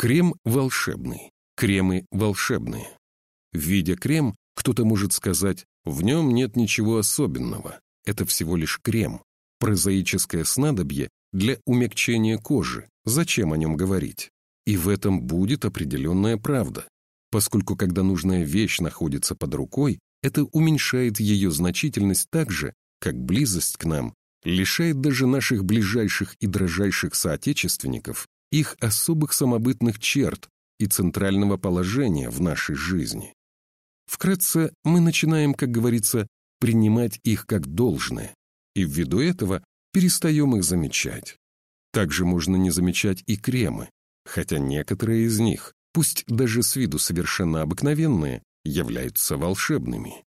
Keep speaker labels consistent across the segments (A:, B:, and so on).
A: Крем волшебный, кремы волшебные. Видя крем, кто-то может сказать, в нем нет ничего особенного, это всего лишь крем, прозаическое снадобье для умягчения кожи, зачем о нем говорить? И в этом будет определенная правда, поскольку когда нужная вещь находится под рукой, это уменьшает ее значительность так же, как близость к нам лишает даже наших ближайших и дрожайших соотечественников их особых самобытных черт и центрального положения в нашей жизни. Вкратце, мы начинаем, как говорится, принимать их как должное, и ввиду этого перестаем их замечать. Также можно не замечать и кремы, хотя некоторые из них, пусть даже с виду совершенно обыкновенные, являются волшебными.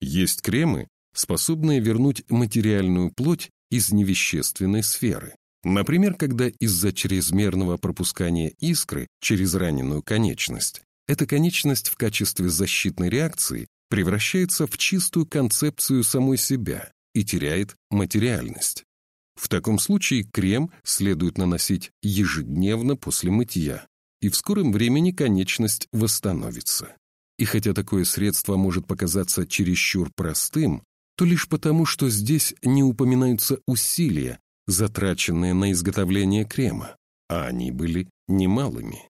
A: Есть кремы, способные вернуть материальную плоть из невещественной сферы. Например, когда из-за чрезмерного пропускания искры через раненую конечность эта конечность в качестве защитной реакции превращается в чистую концепцию самой себя и теряет материальность. В таком случае крем следует наносить ежедневно после мытья, и в скором времени конечность восстановится. И хотя такое средство может показаться чересчур простым, то лишь потому, что здесь не упоминаются усилия, затраченные на изготовление крема, а они были немалыми.